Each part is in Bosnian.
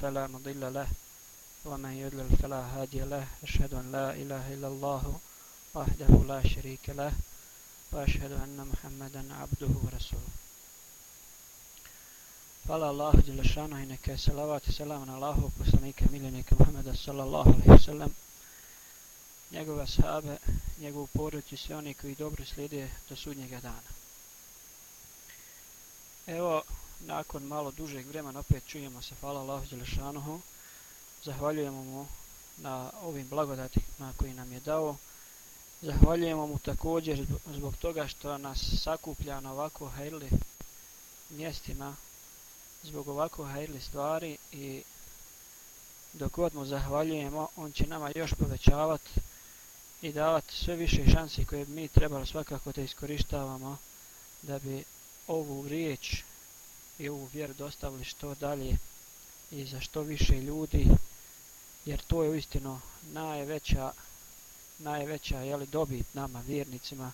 فلا مضل له ومن يضلل فلا هادي له أشهد أن لا إله إلا الله وحده لا شريك له وأشهد أن محمدا عبده ورسوله Hvala Allahu Đelešanu i neke salavat i salam na Allahu poslanika miljenika Muhammeda sallallahu alaihi wasallam, njegove sahabe, njegovu porodicu i sve oni koji dobro slijede do sudnjega dana. Evo, nakon malo dužeg vremena opet čujemo se, hvala Allahu Đelešanuhu, zahvaljujemo mu na ovim blagodatima koji nam je dao, zahvaljujemo mu također zbog toga što nas sakuplja na ovako hajli mjestima, zbog ovako hajli stvari i dok god mu zahvaljujemo, on će nama još povećavati i davati sve više šansi koje mi trebali svakako da iskorištavamo da bi ovu riječ i ovu vjeru dostavili što dalje i za što više ljudi jer to je uistino najveća najveća je li dobit nama vjernicima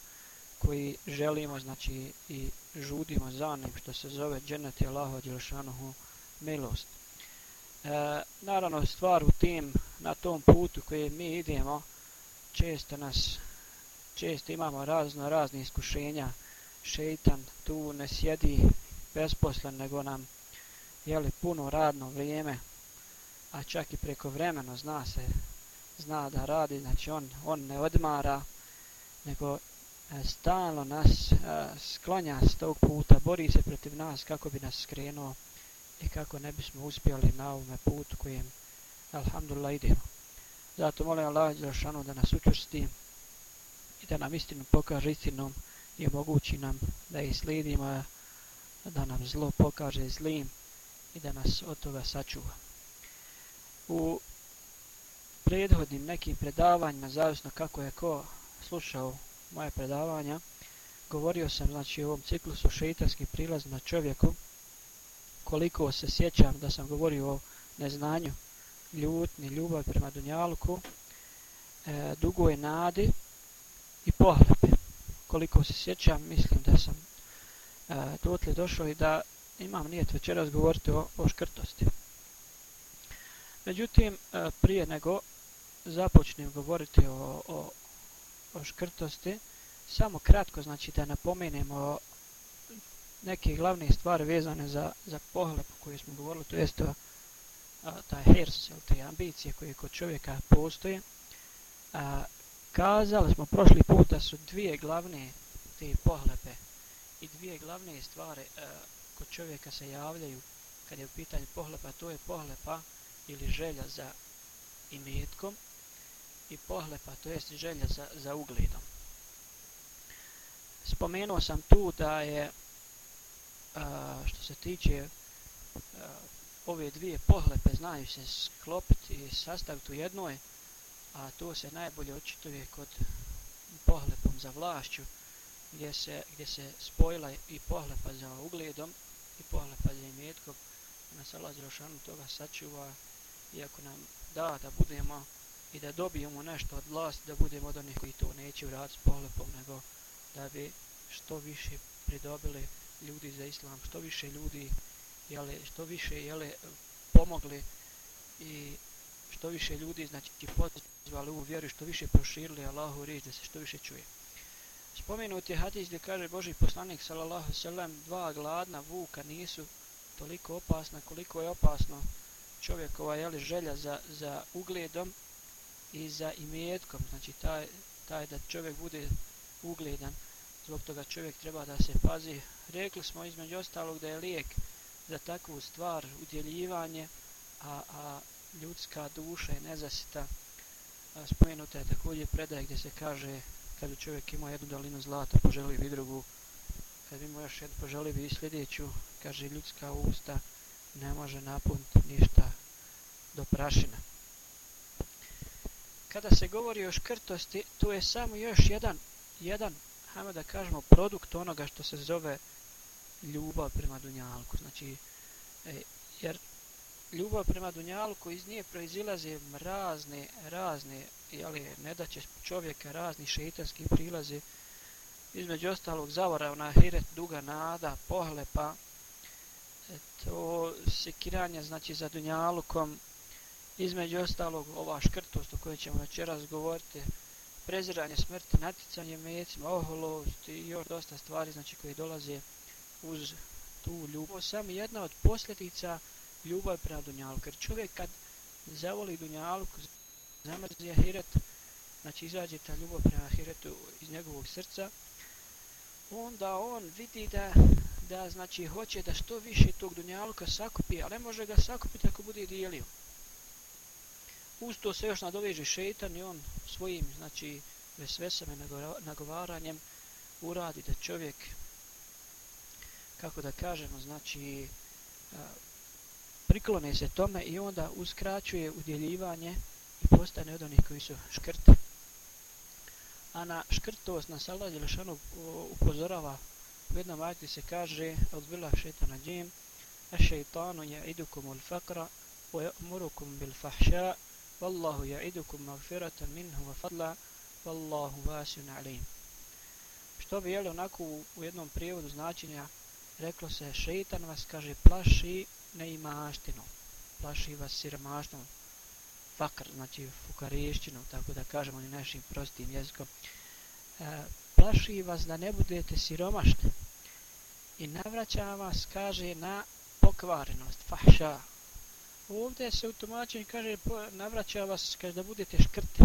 koji želimo znači i žudimo za njim, što se zove dženet je Allaho Đelšanohu milost. E, naravno stvar u tim na tom putu koji mi idemo često nas često imamo razno razne iskušenja šeitan tu ne sjedi besposlen nego nam jeli puno radno vrijeme a čak i preko vremena zna se zna da radi znači on, on ne odmara nego e, stalno nas e, sklanja s tog puta bori se protiv nas kako bi nas skrenuo i kako ne bismo uspjeli na ovome putu kojem alhamdulillah idemo. Zato molim Allah Đelšanu da nas učvrsti i da nam istinu pokaže istinom i omogući nam da ih slijedimo, da nam zlo pokaže zlim i da nas od toga sačuva. U prethodnim nekim predavanjima, zavisno kako je ko slušao moje predavanja, govorio sam znači, u ovom ciklusu šeitanski prilaz na čovjeku, koliko se sjećam da sam govorio o neznanju ljutni ljubav prema Dunjalku, e, dugoj nadi i pohlepe. Koliko se sjećam, mislim da sam e, dotle došao i da imam nijet večeras govoriti o, o škrtosti. Međutim, e, prije nego započnem govoriti o, o, o škrtosti, samo kratko, znači da napomenemo neke glavne stvari vezane za, za pohlep o kojoj smo govorili, to jeste o a, taj hers, te ambicije koje kod čovjeka postoje. A, kazali smo prošli put da su dvije glavne te pohlepe i dvije glavne stvari e, kod čovjeka se javljaju kad je u pitanju pohlepa, to je pohlepa ili želja za imetkom i pohlepa, to jest želja za, za ugledom. Spomenuo sam tu da je, a, što se tiče a, ove dvije pohlepe znaju se sklopiti i sastaviti u jednoj, a to se najbolje očituje kod pohlepom za vlašću, gdje se, gdje se spojila i pohlepa za ugledom i pohlepa za imetkom. Nas Allah Zrošanu toga sačuva, iako nam da da budemo i da dobijemo nešto od vlasti, da budemo od onih koji to neće uraditi s pohlepom, nego da bi što više pridobili ljudi za islam, što više ljudi jele, što više jele, pomogli i što više ljudi znači pozvali u vjeru što više proširili Allahu riječ da se što više čuje. Spomenut je hadis gdje kaže Boži poslanik sallallahu sallam dva gladna vuka nisu toliko opasna koliko je opasno čovjekova jeli, želja za, za ugledom i za imetkom. Znači taj, taj da čovjek bude ugledan zbog toga čovjek treba da se pazi. Rekli smo između ostalog da je lijek za takvu stvar udjeljivanje, a, a ljudska duša je nezasita. Spomenuta je također predaj gdje se kaže kad bi čovjek imao jednu dalinu zlata, poželi bi drugu, kad bi imao još jednu, poželi bi i sljedeću, kaže ljudska usta ne može napuniti ništa do prašina. Kada se govori o škrtosti, tu je samo još jedan, jedan, hajmo da kažemo, produkt onoga što se zove ljubav prema Dunjalku. Znači, e, jer ljubav prema Dunjalku iz nje proizilaze razne, razne, jeli, ne da će čovjeka razni šeitanski prilaze, između ostalog zavora na hiret, duga nada, pohlepa, e, to sekiranje znači za dunjalukom između ostalog ova škrtost o kojoj ćemo večeras govoriti preziranje smrti, naticanje mecima, oholost i još dosta stvari znači koje dolaze uz tu ljubav. Samo jedna od posljedica ljubav prema dunjalku. Jer čovjek kad zavoli dunjalku, zamrzi ahiret, znači izađe ta ljubav prema ahiretu iz njegovog srca, onda on vidi da, da znači hoće da što više tog dunjaluka sakupi, ali ne može ga sakupiti ako bude dijelio. Uz to se još nadoveže šeitan i on svojim, znači, vesvesame nagovaranjem uradi da čovjek, kako da kažemo, znači, priklone se tome i onda uskraćuje udjeljivanje i postane od onih koji su škrti. A na škrtost nas Allah Đelešanu upozorava u jednom ajti se kaže od bila šeitana džim a šeitanu ja idukum ul fakra wa ya'murukum bil fahša wallahu je idukum magfiratan minhu wa fadla wallahu vasun alim. Što bi jeli onako u jednom prijevodu značenja reklo se šeitan vas kaže plaši neimaštinom, plaši vas siromaštinom, fakr, znači fukarešćinom, tako da kažemo ni našim prostim jezikom, e, plaši vas da ne budete siromašni i navraća vas, kaže, na pokvarenost, fahša. Ovdje se u tumačenju kaže, navraća vas, kaže, da budete škrti.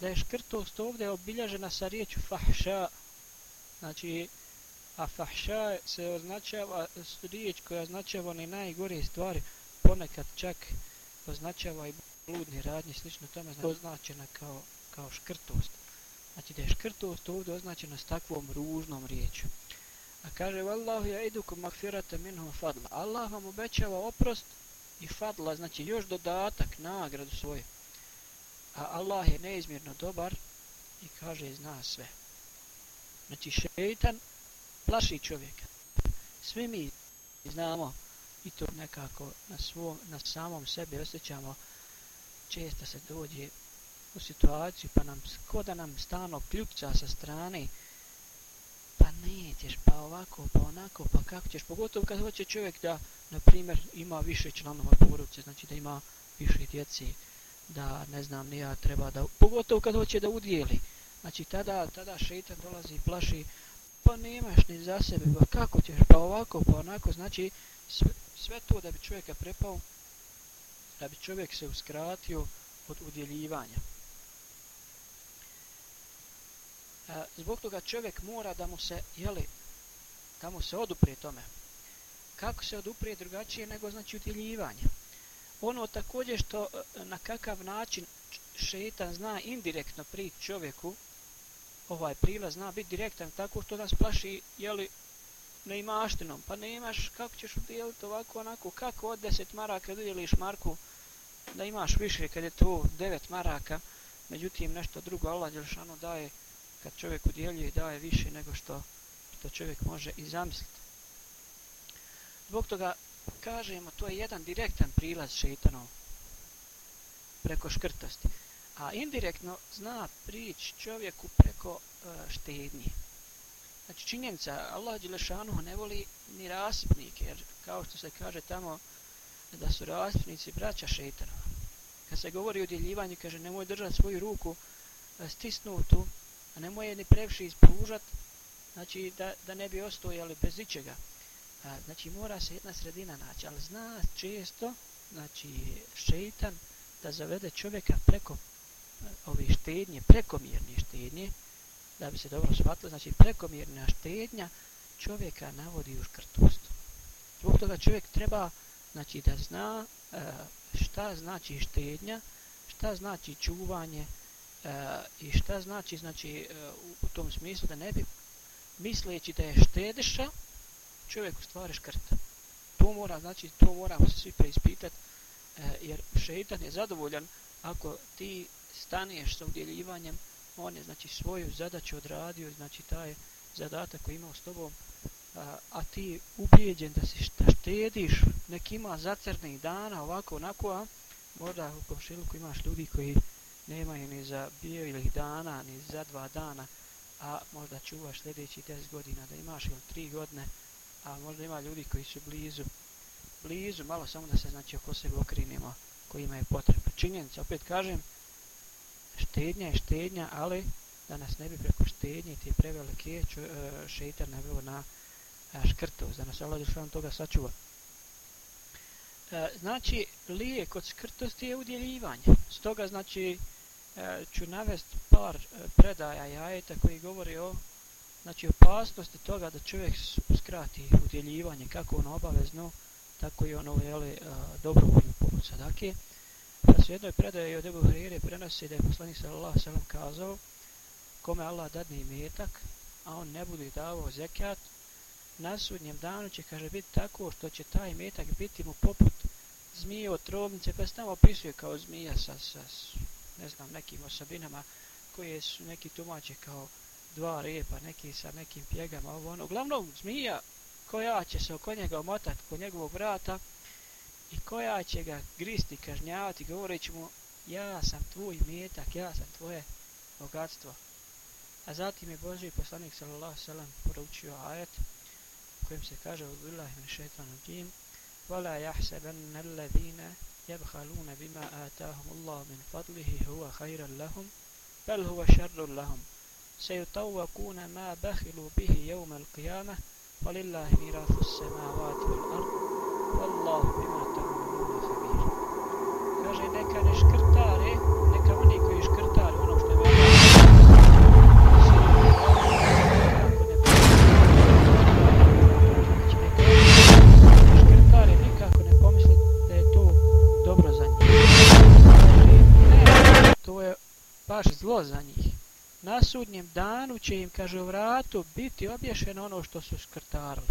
Da je škrtost ovdje obilježena sa riječu fahša, znači, a fahša se označava riječ koja označava one najgore stvari, ponekad čak označava i bludni radnji, slično tome, znači označena kao, kao škrtost. Znači da je škrtost ovdje označena s takvom ružnom riječu. A kaže, Wallahu ja idu makfirata minhu fadla. Allah vam obećava oprost i fadla, znači još dodatak, nagradu svoju. A Allah je neizmjerno dobar i kaže, zna sve. Znači šeitan plaši čovjeka. Svi mi znamo i to nekako na, svom, na samom sebi osjećamo često se dođe u situaciju pa nam ko da nam stano kljupca sa strane pa nećeš pa ovako pa onako pa kako ćeš pogotovo kad hoće čovjek da na primjer ima više članova porodice znači da ima više djeci da ne znam nija treba da pogotovo kad hoće da udijeli znači tada tada šeitan dolazi i plaši pa nemaš ni za sebe pa kako ćeš pa ovako pa onako znači sve, sve to da bi čovjeka prepao da bi čovjek se uskratio od udjeljivanja. E, zbog toga čovjek mora da mu se, jeli, da mu se oduprije tome. Kako se oduprije drugačije nego znači udjeljivanje? Ono također što e, na kakav način šetan zna indirektno pri čovjeku, ovaj prilaz zna biti direktan tako što nas plaši, jeli, neimaštinom. Pa nemaš, kako ćeš udjeliti ovako onako, kako od deset maraka udjeliš marku da imaš više kad je to 9 maraka, međutim nešto drugo Allah Đelšanu daje kad čovjek udjeljuje daje više nego što, što čovjek može i zamisliti. Zbog toga kažemo to je jedan direktan prilaz šeitanov preko škrtosti. A indirektno zna prić čovjeku preko uh, štednje. Znači činjenica, Allah Đelešanu ne voli ni rasipnike, jer kao što se kaže tamo, da su rasipnici braća šeitanova. Kad se govori o djeljivanju, kaže, nemoj držati svoju ruku e, stisnutu, a nemoj je ni previše ispružat, znači da, da ne bi ostojali bez ičega. A, znači mora se jedna sredina naći, ali zna često, znači šeitan, da zavede čovjeka preko e, ove štednje, prekomjerne štednje, da bi se dobro shvatilo, znači prekomjerna štednja čovjeka navodi u škrtost. Zbog toga čovjek treba znači da zna e, šta znači štednja, šta znači čuvanje e, i šta znači znači e, u tom smislu da ne bi misleći da je štediša čovjek u stvari škrta. To mora, znači, to moramo se svi preispitati, jer šeitan je zadovoljan ako ti staneš sa udjeljivanjem, on je, znači, svoju zadaću odradio, znači, taj zadatak koji imao s tobom, a, a ti ubijeđen da se šta štediš, nek ima zacrnih dana, ovako, onako, a možda u komšiluku imaš ljudi koji nemaju ni za bijelih dana, ni za dva dana, a možda čuvaš sljedeći 10 godina, da imaš ili tri godine, a možda ima ljudi koji su blizu, blizu, malo samo da se znači oko sebe okrinimo kojima je potreba. Činjenica, opet kažem, štednja je štednja, ali da nas ne bi preko štednje te prevelike e, šeitar ne bilo na e, škrtu, da nas Allah Đelšanu toga sačuva. E, znači, lijek od škrtosti je udjeljivanje. Stoga, znači, e, ću navesti par e, predaja i ajeta koji govori o znači, opasnosti toga da čovjek skrati udjeljivanje, kako ono obavezno, tako i ono jeli, dobrovoljno poput sadake. Pa se jednoj predaje od Ebu Hrire prenosi da je poslanik sallallahu sallam kazao kome Allah dadne imetak, a on ne bude davao zekat, na sudnjem danu će, kaže, biti tako što će taj imetak biti mu poput zmije od trobnice, pa se tamo opisuje kao zmija sa, sa, ne znam, nekim osobinama koje su neki tumače kao dva repa, neki sa nekim pjegama, ovo ono. Uglavnom, zmija koja će se oko njega omotati, oko njegovog vrata, i koja će ga gristi, kažnjavati, govoreći mu, ja sam tvoj metak, ja sam tvoje bogatstvo. A zatim je Boži poslanik sallallahu sallam poručio ajet kojim se kaže u billahi min šeitanu džim وَلَا يَحْسَبَنَّ الَّذِينَ يَبْخَلُونَ بِمَا آتَاهُمُ اللَّهُ مِنْ فَضْلِهِ هُوَ خَيْرًا لَهُمْ بَلْ هُوَ شَرٌّ لَهُمْ سَيُطَوَّقُونَ مَا بَخِلُوا بِهِ يَوْمَ الْقِيَامَةِ وَلِلَّهِ مِيرَاثُ السَّمَاوَاتِ وَالْأَرْضِ وَاللَّهُ بِمَا تَعْمَلُونَ خَبِيرٌ Kaže neka ne škrtare, neka oni koji škrtare ono što je baš zlo za njih. Na sudnjem danu će im, kaže, u vratu biti obješeno ono što su skrtarili.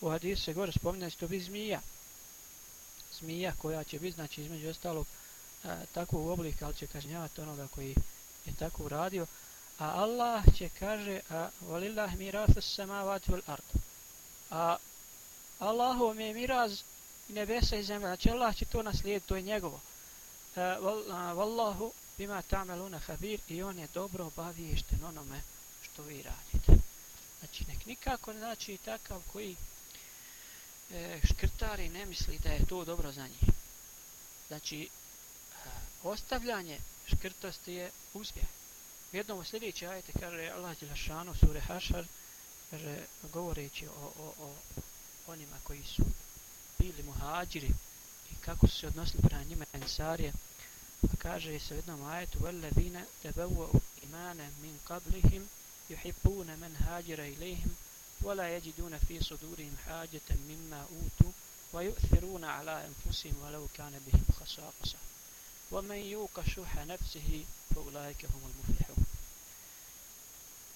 U hadisu se gore spominje da to bi zmija. Zmija koja će biti, znači, između ostalog, a, takvog oblika, ali će kažnjavati onoga koji je tako uradio. A Allah će, kaže, a valillah mirath samavati wal ard. A Allahov je miraz nebesa i zemlja. Znači, Allah će to naslijediti, to je njegovo. Wallahu bima tameluna habir i on je dobro obaviješten onome što vi radite. Znači, nek nikako znači takav koji e, škrtari ne misli da je to dobro za njih. Znači, e, ostavljanje škrtosti je uspjeh. U jednom sljedeći ajte kaže Allah Đelešanu sure Hašar, kaže, govoreći o, o, o onima koji su bili muhađiri i kako su se odnosili prema njima ensarije, Pa kaže se u jednom ajetu وَالَّذِينَ تَبَوَّوا إِمَانَ مِنْ قَبْلِهِمْ يُحِبُّونَ مَنْ هَاجِرَ إِلَيْهِمْ وَلَا يَجِدُونَ فِي صُدُورِهِمْ حَاجَةً مِمَّا أُوتُوا وَيُؤْثِرُونَ عَلَى أَنفُسِهِمْ وَلَوْ كَانَ بِهِمْ خَصَاصَةٌ وَمَنْ يُوقَ شُحَّ نَفْسِهِ فَأُولَٰئِكَ هُمُ الْمُفْلِحُونَ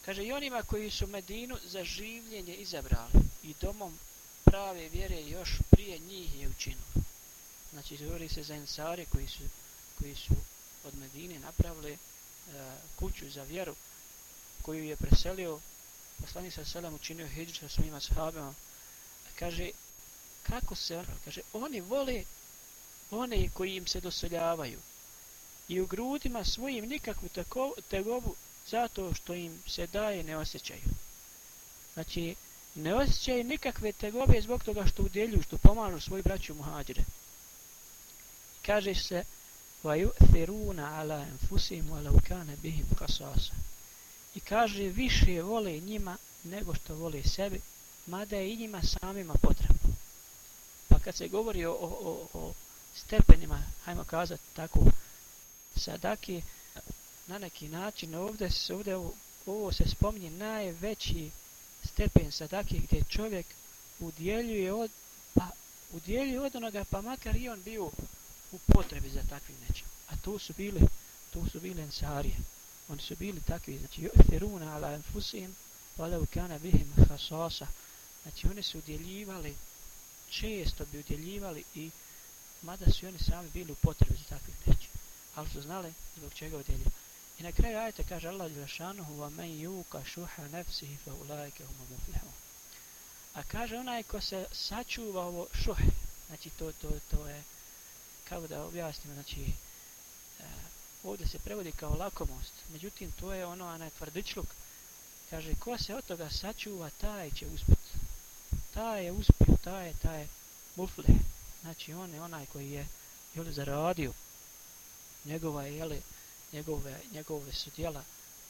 Kaže i onima koji su Medinu za življenje izabrali i domom prave vjere još prije njih je učinili. Znači, govori se za ensare koji su koji su od Medine napravili e, kuću za vjeru koju je preselio poslanik sa selam učinio hijđu sa svojima sahabima kaže kako se on kaže oni vole one koji im se doseljavaju i u grudima svojim nikakvu tako, tegobu zato što im se daje ne osjećaju znači ne osjećaju nikakve tegobe zbog toga što udjeljuju što pomažu svoji braću muhađire kaže se وَيُؤْثِرُونَ عَلَىٰ أَنفُسِهِمْ وَلَوْ كَانَ بِهِمْ قَصَاصًا I kaže više vole njima nego što vole sebi, mada je i njima samima potrebno. Pa kad se govori o, o, o stepenima, hajmo kazati tako, sadaki, na neki način ovdje, ovdje ovo, ovo se spominje najveći stepen sadaki gdje čovjek udjeljuje od, pa udjeljuje od onoga, pa makar i on bio u potrebi za takvim nečim. A to su bile, to su bile ensarije. Oni su bili takvi, znači, yu'thiruna ala anfusihim, walau kana bihim khasasa. Znači, oni su udjeljivali, često bi udjeljivali i mada su oni sami bili u potrebi za takvim nečim. Ali su znali zbog čega udjeljivali. I na kraju ajte kaže Allah Đelešanuhu wa men yuka shuha nefsihi fa ulajke muflihu. A kaže onaj ko se sačuva ovo šuh, znači to, to, to je kako da objasnimo, znači, ovdje se prevodi kao lakomost, međutim, to je ono, onaj tvrdičluk, kaže, ko se od toga sačuva, taj će uspjet. taj je uspio, taj je, taj je mufle. Znači on je onaj koji je jeli, zaradio. Njegova je, jeli, njegove, njegove su djela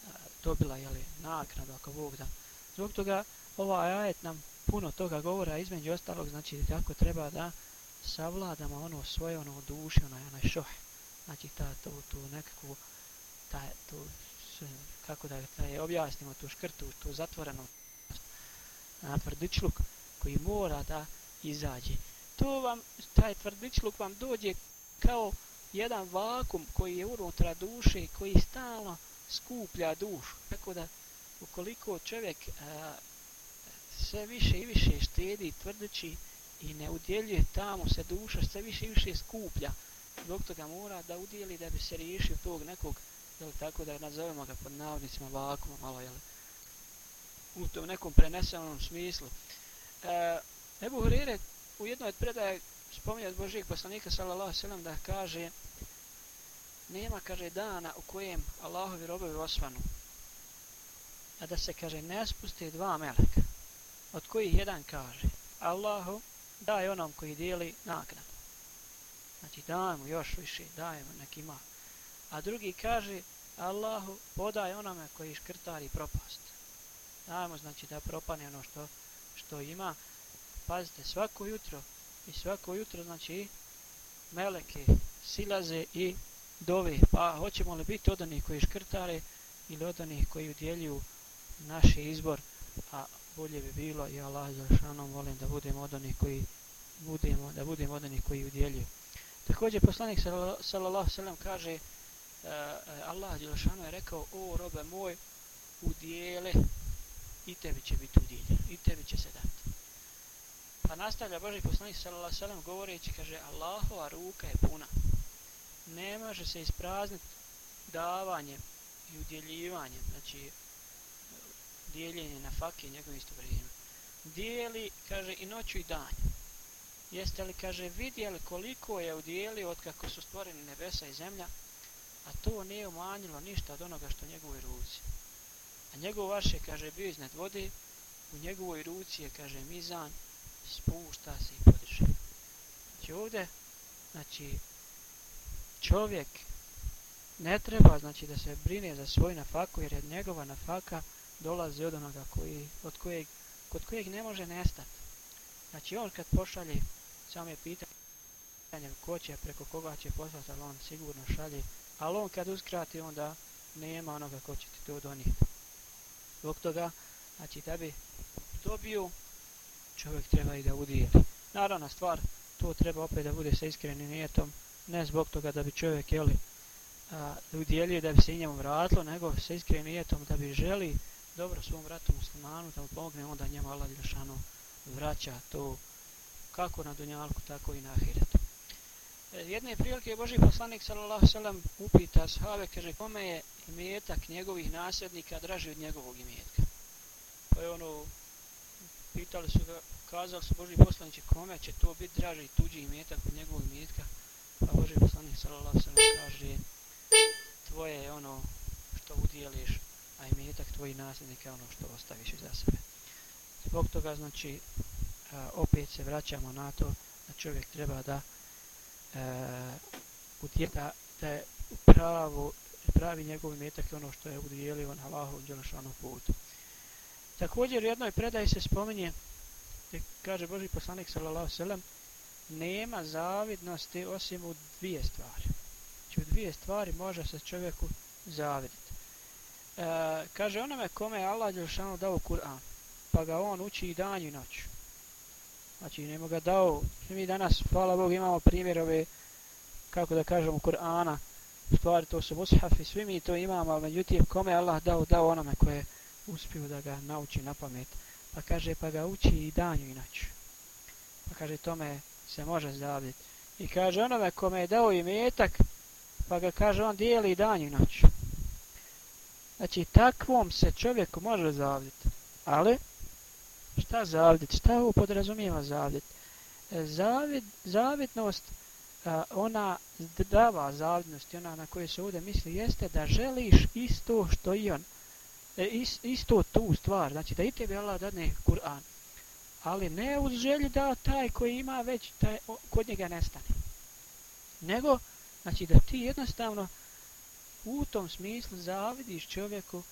a, dobila, jeli, naknadu, ako Bog da. Zbog toga, ovaj ajet nam puno toga govora, između ostalog, znači kako treba da savladamo ono svoje, ono duše, onaj, onaj šoh. Znači ta, to, tu nekakvu, ta, tu, kako da taj objasnimo tu škrtu, tu zatvorenu na tvrdičluk koji mora da izađe. To vam, taj tvrdičluk vam dođe kao jedan vakum koji je unutra duše i koji stalno skuplja dušu. Tako da ukoliko čovjek a, sve više i više štedi tvrdeći i ne udjeljuje tamo se duša sve više i više skuplja doktor ga mora da udjeli da bi se riješio tog nekog jel, tako da nazovemo ga pod navodnicima vakuma malo jel, u tom nekom prenesenom smislu. E, Ebu Hrire u jednoj od predaje spominje od Božijeg poslanika sallallahu sallam da kaže nema kaže dana u kojem Allahovi robovi osvanu a da se kaže ne spuste dva meleka od kojih jedan kaže Allahu daj onom koji dijeli nagradu znači daj mu još više daj mu nek ima. A drugi kaže Allahu podaj onome koji škrtari propast. Daj mu znači da propane ono što, što ima. Pazite svako jutro i svako jutro znači meleke silaze i dove. Pa hoćemo li biti od onih koji škrtare ili od onih koji udjeljuju naš izbor? A bolje bi bilo i Allah za šanom volim da budemo od onih koji budemo, da budemo od onih koji udjeljuju također poslanik sallallahu sallam kaže uh, Allah Đelšanu je rekao o robe moj udijele i tebi će biti udjeljeno i tebi će se dati Pa nastavlja Boži poslanik sallallahu alejhi ve sellem govoreći kaže Allahova ruka je puna. Ne može se isprazniti davanje i udjeljivanje, znači dijeljenje na fakije njegovim isto. Dijeli, kaže, i noću i danju Jeste li, kaže, vidjeli koliko je udjelio od kako su stvoreni nebesa i zemlja, a to nije umanjilo ništa od onoga što njegovoj ruci. A njegov vaše, kaže, bio iznad vode, u njegovoj ruci je, kaže, mizan, spušta se i podiže. Znači ovdje, znači, čovjek ne treba, znači, da se brine za svoj nafaku, jer je njegova nafaka dolazi od onoga koji, od kojeg, kod kojeg ne može nestati. Znači, on kad pošalje, samo je pitanje ko će, preko koga će poslati, ali on sigurno šalje, ali on kad uskrati, onda nema onoga ko će ti to donijeti. Zbog toga, znači, da bi dobio čovjek treba i da udijeli. Naravna stvar, to treba opet da bude sa iskrenim nijetom, ne zbog toga da bi čovjek jeli, a, da udjelio da bi se i njemu vratilo, nego sa iskrenim nijetom da bi želi dobro svom vratu muslimanu, da mu pomogne, onda njemu Allah Lješanu vraća to kako na dunjalku, tako i na ahiretu. E, jedne prilike Boži poslanik sallallahu sallam upita sahave, kaže kome je imetak njegovih nasljednika draži od njegovog imetka. Pa je ono pitali su ga, kazali su Boži poslanici kome će to biti draži tuđi imetak od njegovog imetka. Pa Boži poslanik sallallahu sallam kaže tvoje je ono što udjeliš, a imetak tvoji nasljednika je ono što ostaviš za sebe. Zbog toga znači a, opet se vraćamo na to da čovjek treba da e, utjeta, da je pravo, pravi njegov metak ono što je udjelio na Allahovom djelašanom putu. Također u jednoj predaji se spominje, gdje kaže Boži poslanik sallallahu sallam, nema zavidnosti osim u dvije stvari. Znači u dvije stvari može se čovjeku zaviditi. E, kaže onome kome je Allah Đelšanu dao Kur'an, pa ga on uči i danju i noću. Znači nemo ga dao, mi danas, hvala Bog, imamo primjerove, kako da kažemo, Kur'ana, stvari to su mushafi, svi mi to imamo, ali međutim, kome Allah dao, dao onome koje je uspio da ga nauči na pamet. Pa kaže, pa ga uči i danju i noću. Pa kaže, tome se može zavljeti. I kaže, onome kome je dao i metak, pa ga kaže, on dijeli i danju i noću. Znači, takvom se čovjeku može zavljeti. Ali, šta zavid? Šta ovo podrazumijeva zavljeti? E, zavid, zavidnost, ona zdrava zavidnost, ona na koju se ovdje misli, jeste da želiš isto što i on e, is, isto tu stvar, znači da i tebi Allah dadne Kur'an, ali ne uz želju da taj koji ima već taj, kod njega nestane. Nego, znači da ti jednostavno u tom smislu zavidiš čovjeku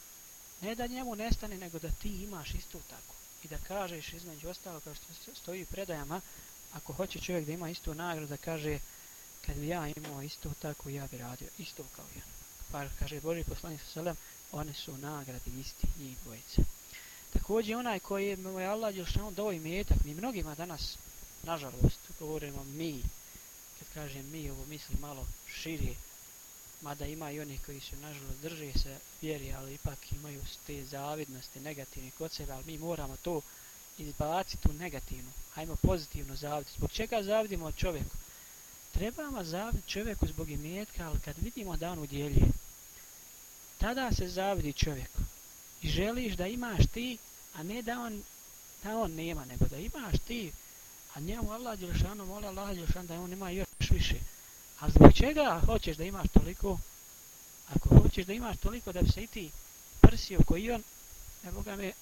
ne da njemu nestane, nego da ti imaš isto tako. I da kažeš između ostalo kao što stoji u predajama, ako hoće čovjek da ima istu nagradu, da kaže kad bi ja imao isto tako, ja bi radio isto kao ja. Pa kaže Boži poslanik sa selem, one su nagradi isti njih dvojice. Također onaj koji je moj Allah Đelšanu dao i metak, mi mnogima danas, nažalost, govorimo mi, kad kažem mi, ovo misli malo širije, mada ima i oni koji su nažalost drže se vjeri, ali ipak imaju te zavidnosti negativne kod sebe, ali mi moramo to izbaciti tu negativnu, hajmo pozitivno zaviditi. Zbog čega zavidimo čovjeku? Trebamo zaviditi čovjeku zbog imetka, ali kad vidimo da on udjeljuje, tada se zavidi čovjeku. I želiš da imaš ti, a ne da on, da on nema, nego da imaš ti, a njemu Allah Đelšanu, mola Allah Đelšanu da on ima još više. A zbog čega hoćeš da imaš toliko? Ako hoćeš da imaš toliko da bi se i ti prsio koji on, ne ga me,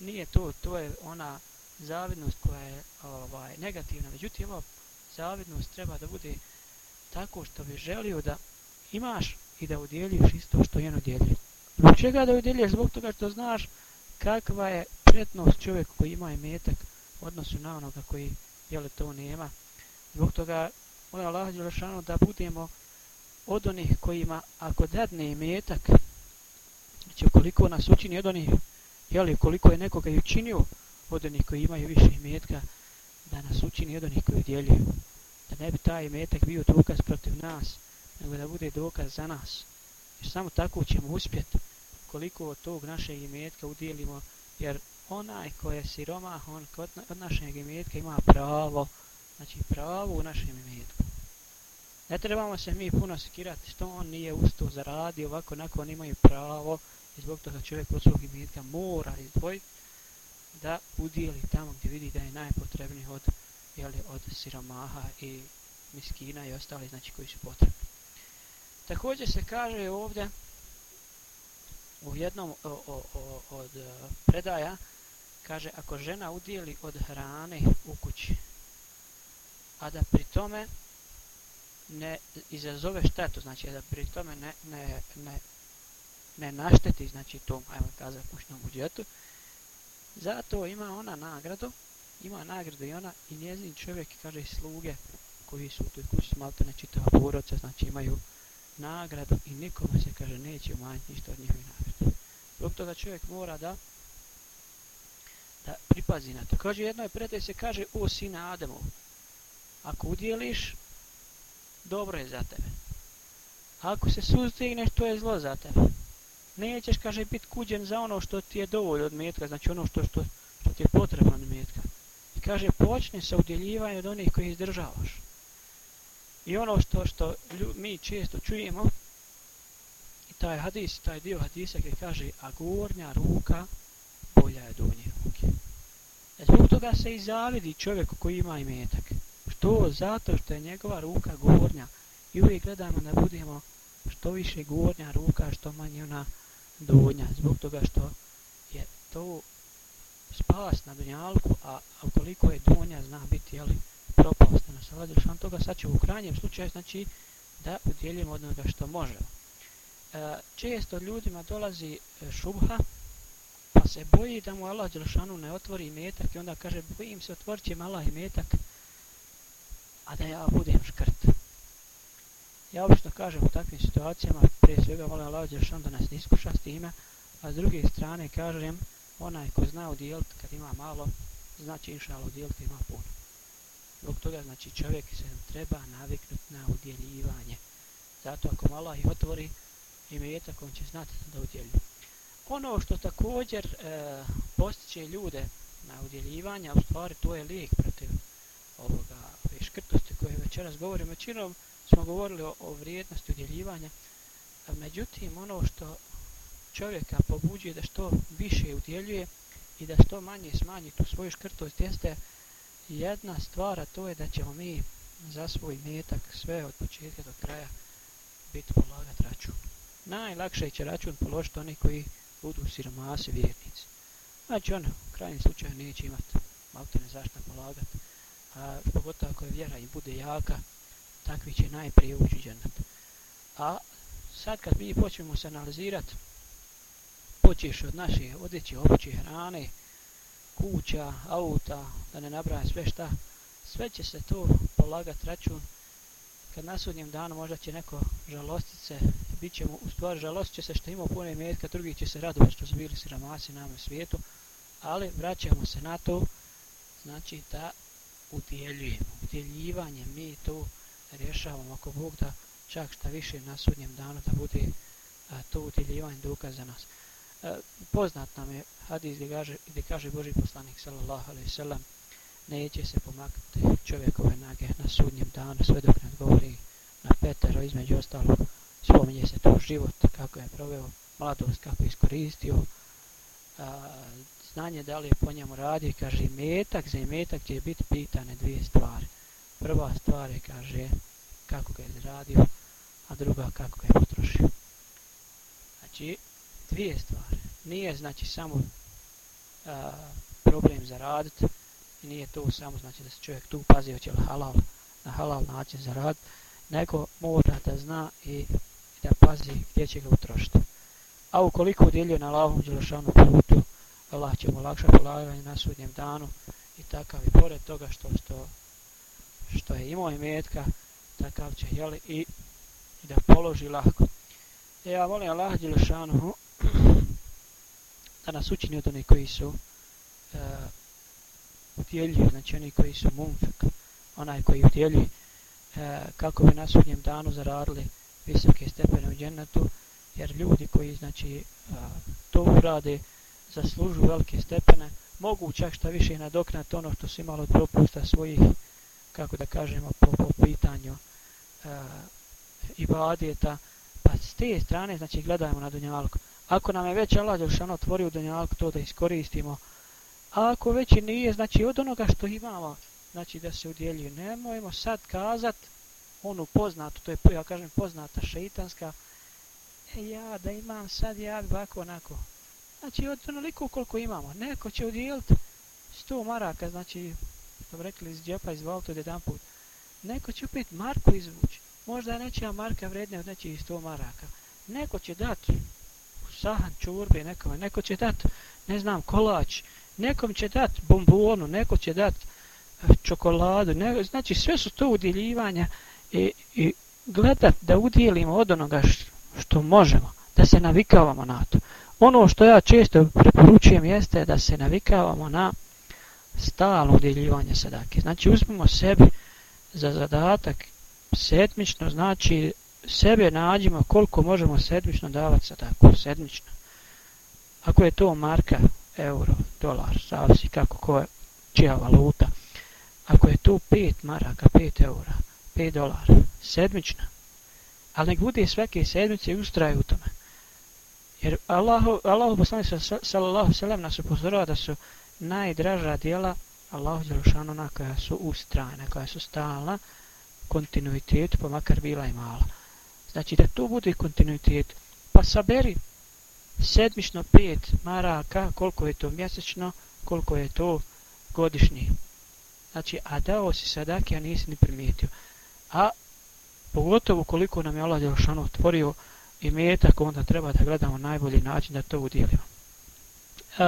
nije to, to je ona zavidnost koja je ovaj, negativna. Međutim, ova zavidnost treba da bude tako što bi želio da imaš i da udjeljuješ isto što jedan udjeljuje. Zbog čega da udjeljuješ? Zbog toga što znaš kakva je pretnost čovjek koji ima imetak u odnosu na onoga koji jele to nema. Zbog toga molim Allah Đelešanu da budemo od onih kojima ako dadne imetak, znači koliko nas učini od onih, jeli, koliko je nekoga i učinio od onih koji imaju više imetka, da nas učini od onih koji udjeljuju. Da ne bi taj imetak bio dokaz protiv nas, nego da bude dokaz za nas. Jer samo tako ćemo uspjeti koliko od tog našeg imetka udjelimo, jer onaj ko je siromah, on kod od našeg imetka ima pravo, znači pravo u našem imetku. Ne trebamo se mi puno sekirati što on nije usto zaradio, ovako onako on imaju pravo i zbog toga čovjek od svog imetka mora izdvojiti da udijeli tamo gdje vidi da je najpotrebniji od, jeli, od siromaha i miskina i ostali znači koji su potrebni. Također se kaže ovdje u jednom o, o, o, od eh, predaja kaže ako žena udijeli od hrane u kući a da pri tome ne izazove štetu, znači da pri tome ne, ne, ne, ne našteti, znači tom, ajmo kazati, kućnom budžetu, zato ima ona nagradu, ima nagradu i ona i njezin čovjek, kaže, i sluge koji su u toj kući malte nečitava poroca, znači imaju nagradu i nikome se, kaže, neće umanjiti ništa od njihovi nagradu. Zbog toga čovjek mora da da pripazi na to. Kaže, jedno je predaj se kaže, o sina Adamov, ako udjeliš, dobro je za tebe. Ako se suzdigneš, to je zlo za tebe. Nećeš, kaže, biti kuđen za ono što ti je dovoljno od metka, znači ono što, što, što ti je potrebno od metka. I kaže, počni sa udjeljivanjem od onih koji izdržavaš. I ono što što lju, mi često čujemo, i taj hadis, taj dio hadisa gdje kaže, a gornja ruka bolja je donje ruke. E zbog toga se i zavidi čovjeku koji ima imetak. To Zato što je njegova ruka gornja. I uvijek gledamo da budemo što više gornja ruka, što manje ona donja. Zbog toga što je to spas na dunjalku, a ukoliko je donja, zna biti, jeli, propast na saladu što toga, sad će u krajnjem slučaju, znači, da udjeljimo od onoga što možemo. E, često ljudima dolazi e, šubha, pa se boji da mu Allah Đelšanu ne otvori metak i onda kaže, bojim se, otvorit će Allah i metak, a da ja budem škrt. Ja obično kažem u takvim situacijama, prije svega volim Allah Đeršan da nas iskuša s time, a s druge strane kažem, onaj ko zna udjeliti kad ima malo, znači inšalo udjeliti ima puno. Zbog toga znači čovjek se treba naviknuti na udjeljivanje. Zato ako malo i otvori, ime je tako, on će znati da udjeljuje. Ono što također e, postiće ljude na udjeljivanje, u stvari to je lijek protiv ovoga ove škrtosti koje večeras govorimo, Većinom smo govorili o, o vrijednosti udjeljivanja. Međutim, ono što čovjeka pobuđuje da što više udjeljuje i da što manje smanji tu svoju škrtost jeste jedna stvar, a to je da ćemo mi za svoj metak sve od početka do kraja biti polagat račun. Najlakše će račun položiti oni koji budu siromasi vjernici. Znači on u krajnjem slučaju neće imati malte ne zašto polagati. A pogotovo ako je vjera i bude jaka, takvi će najprije ući džennet. A sad kad mi počnemo se analizirati, počeš od naše odjeće, obuće, hrane, kuća, auta, da ne nabrajam sve šta, sve će se to polagat račun kad na sudnjem danu možda će neko žalostit se, bit će mu, u stvari žalostit će se što ima puno imetka, drugi će se radovati što su bili siramasi na ovom svijetu, ali vraćamo se na to, znači da udjeljujemo, udjeljivanje mi to rješavamo ako Bog da čak šta više na sudnjem danu da bude a, to udjeljivanje dokaz za nas. A, poznat nam je hadis gdje kaže, gdje kaže Boži poslanik sallallahu alaihi sallam neće se pomaknuti čovjekove nage na sudnjem danu sve dok ne govori na petero između ostalog spominje se to život kako je proveo mladost kako je iskoristio a, znanje da li je po njemu radi kaže metak za metak će biti pitane dvije stvari. Prva stvar je kaže kako ga je zaradio a druga kako ga je potrošio. Znači dvije stvari. Nije znači samo a, problem zaraditi i nije to samo znači da se čovjek tu pazi hoće li halal na halal način zarad nego mora da zna i da pazi gdje će ga utrošiti a ukoliko udjeljuje na lavom dželešanu putu Allah će mu lakše polaganje na sudnjem danu i takav i pored toga što što, što je imao imetka takav će jeli i, i da položi lahko. E, ja volim Allah dželešanu da nas učini od onih koji su e, udjeljuju, znači oni koji su mumfek, onaj koji udjeljuje, e, kako bi na sudnjem danu zaradili visoke stepene u džennetu, jer ljudi koji znači to urade, zaslužuju velike stepene, mogu čak šta više nadoknati ono što su imali od propusta svojih, kako da kažemo, po, po pitanju e, ibadeta, pa s te strane, znači, gledajmo na Dunjalku. Ako nam je već Allah Đelšano otvorio Dunjalku to da iskoristimo, A ako već i nije, znači od onoga što imamo, znači da se udjeljuje, nemojmo sad kazat onu poznatu, to je, ja kažem, poznata šeitanska, e ja da imam sad, ja ovako onako. Znači od onoliko koliko imamo, neko će udjeliti 100 maraka, znači, što rekli iz džepa, iz valta od jedan put, neko će opet marku izvući, možda je nečija marka vrednija od nečijih 100 maraka, neko će dati sahan čurbe nekome, neko će dati, ne znam, kolač, nekom će dat bombonu, neko će dat eh, čokoladu, ne, znači sve su to udjeljivanja i, i gledat da udjelimo od onoga što što možemo, da se navikavamo na to. Ono što ja često preporučujem jeste da se navikavamo na stalno udjeljivanje sadake. Znači uzmemo sebi za zadatak sedmično, znači sebe nađemo koliko možemo sedmično davati sadaku, sedmično. Ako je to marka, euro, dolar, zavisi kako ko je, čija valuta. Ako je to 5 maraka, 5 eura, 5 dolara, sedmično, ali nek bude svake sedmice i ustraju u tome. Jer Allahu, Allahu poslani sallallahu sallam nas upozorava da su najdraža dijela Allahu Đelušanu ona koja su ustrajna, koja su stalna, kontinuitet, pa makar bila i mala. Znači da to bude kontinuitet, pa saberi sedmično pet maraka, koliko je to mjesečno, koliko je to godišnji. Znači, a dao si sadake, a nisi ni primijetio. A pogotovo koliko nam je Allah Đelšanu otvorio i metak, onda treba da gledamo najbolji način da to udjelimo. E,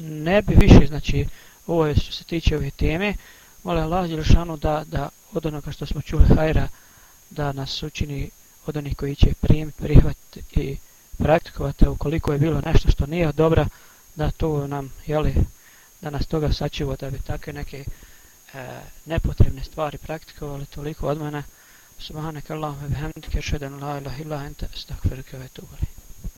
ne bi više, znači, ovo je što se tiče ove teme, mole Allah Đelšanu da, da od onoga što smo čuli hajra, da nas učini od onih koji će primiti, prihvatiti i praktikovati ukoliko je bilo nešto što nije dobro da to nam jeli, da nas toga sačuva, da bi takve neke e, nepotrebne stvari praktikovali toliko od mene subhanak Allahumma bihamdika ashhadu an la ilaha illa anta astaghfiruka wa atubu ilayk.